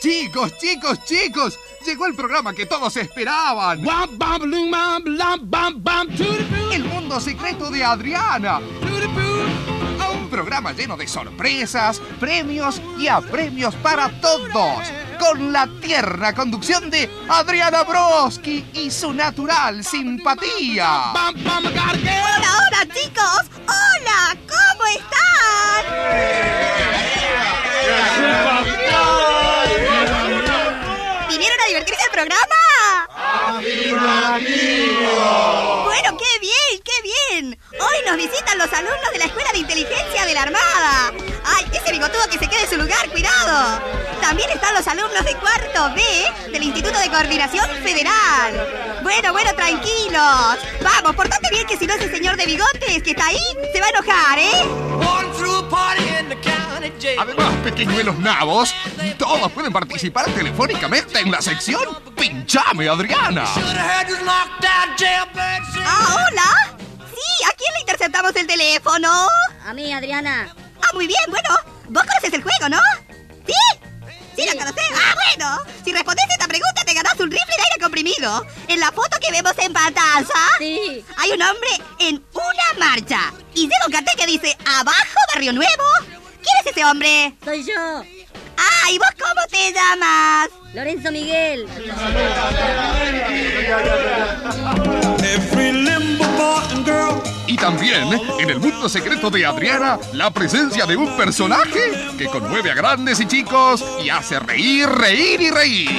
Chicos, chicos, chicos, llegó el programa que todos esperaban. El mundo secreto de Adriana. Un programa lleno de sorpresas, premios y apremios para todos. Con la tierna conducción de Adriana Broski y su natural simpatía. Hola, hola chicos. Hola, ¿cómo ¿Vinieron a divertirse el programa? Bueno, qué bien, bien. Hoy nos visitan los alumnos de la Escuela de Inteligencia de la Armada. Ay, ese bigotudo que se quede en su lugar, cuidado. También están los alumnos de cuarto B del Instituto de Coordinación Federal. Bueno, bueno, tranquilos. Vamos, portate bien que si no ese señor de bigotes que está ahí se va a enojar, ¿eh? Además, pequeñuelos nabos, todos pueden participar telefónicamente en la sección Pinchame, Adriana. Hola. Sí, ¿a quién le interceptamos el teléfono? A mí, Adriana. Ah, muy bien, bueno. Vos conoces el juego, ¿no? ¿Sí? ¿Sí lo conocés? Ah, bueno. Si respondes esta pregunta te ganás un rifle de aire comprimido. En la foto que vemos en pantalla... Sí. Hay un hombre en una marcha. Y lleva un cartel que dice Abajo Barrio Nuevo. ¿Quién es ese hombre? Soy yo, Ah, ¿y vos cómo te llamas? Lorenzo Miguel. También, en el mundo secreto de Adriana, la presencia de un personaje que conmueve a grandes y chicos y hace reír, reír y reír.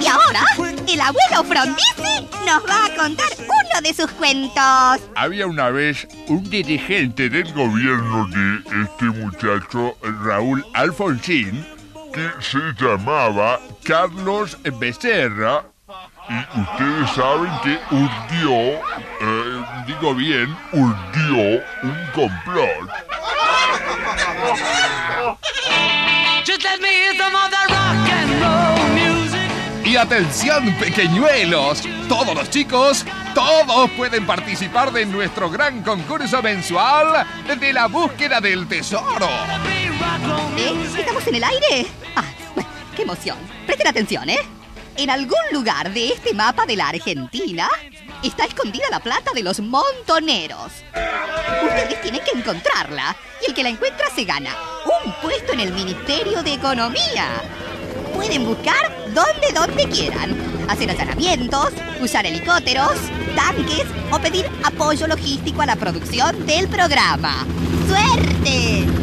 Y ahora, el abuelo Frondizi nos va a contar uno de sus cuentos. Había una vez un dirigente del gobierno de este muchacho, Raúl Alfonsín, que se llamaba Carlos Becerra. Y ustedes saben que urdió, eh, digo bien, urdió un complot. Y atención, pequeñuelos, todos los chicos, todos pueden participar de nuestro gran concurso mensual de la búsqueda del tesoro. ¿Eh? ¿Estamos en el aire? Ah, qué emoción. Presten atención, ¿eh? En algún lugar de este mapa de la Argentina está escondida la plata de los montoneros. Ustedes tienen que encontrarla y el que la encuentra se gana un puesto en el Ministerio de Economía. Pueden buscar donde, donde quieran. Hacer allanamientos, usar helicópteros, tanques o pedir apoyo logístico a la producción del programa. ¡Suerte!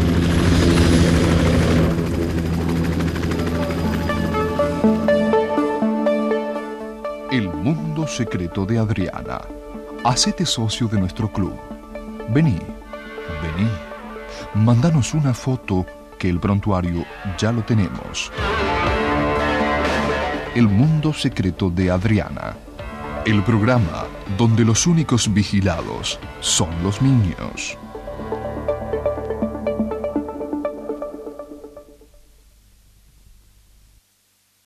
Secreto de Adriana. Hacete socio de nuestro club. Vení, vení. Mándanos una foto que el prontuario ya lo tenemos. El mundo secreto de Adriana. El programa donde los únicos vigilados son los niños.